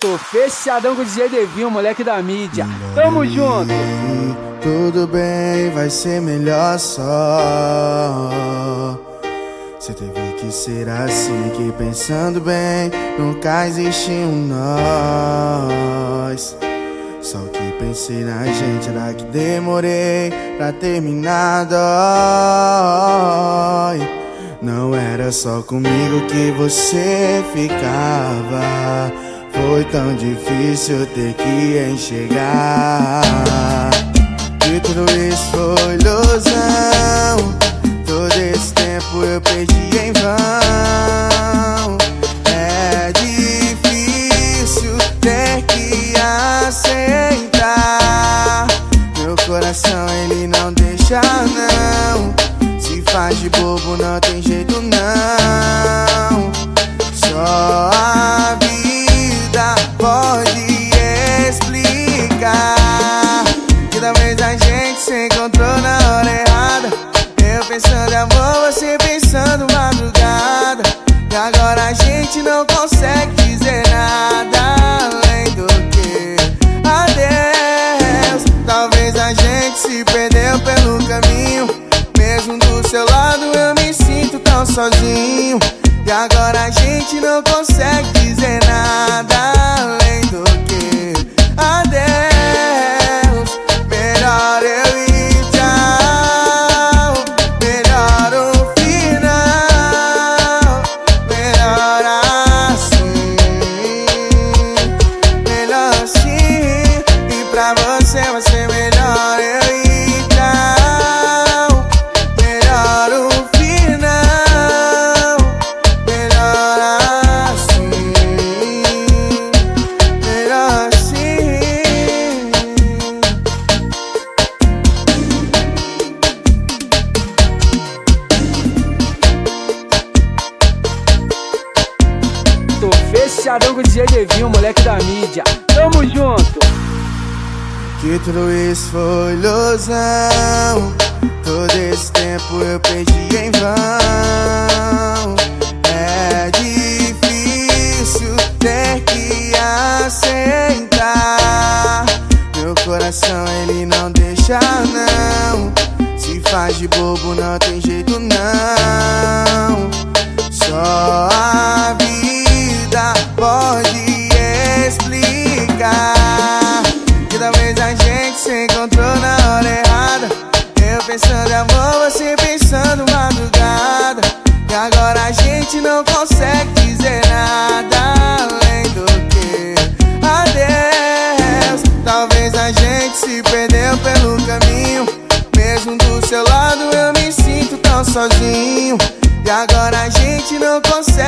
Tô fechadão com o DJ Devinho, moleque da mídia. Tamo junto. Tudo bem, vai ser melhor só. Você teve que ser assim, que pensando bem, nunca existe um nós. Só que pensei na gente, era que demorei pra terminar, dói. Não era só comigo que você ficava. Foi tão difícil ter que enxergar Que tudo isso foi ilusão. Todo esse tempo eu perdi em vão. É difícil ter que aceitar. Meu coração ele não deixa não. Se faz de bobo não tem jeito não. Só a sozinho e agora a gente não consegue dizer nada além do que adeus. Melhor eu ir tchau. Melhor o final. Melhor assim. Melhor assim. E pra você vai fechadão com o moleque da mídia. Tamo junto. Que tudo isso foi ilusão. Todo esse tempo eu perdi em vão. É difícil ter que aceitar. Meu coração ele não deixa não. Se faz de bobo não tem jeito não. Só gente se encontrou na hora errada. Eu pensando em amor, você pensando madrugada. E agora a gente não consegue dizer nada Além do que adeus. Talvez a gente se perdeu pelo caminho. Mesmo do seu lado eu me sinto tão sozinho. E agora a gente não consegue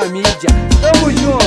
da mídia. Tamo junto.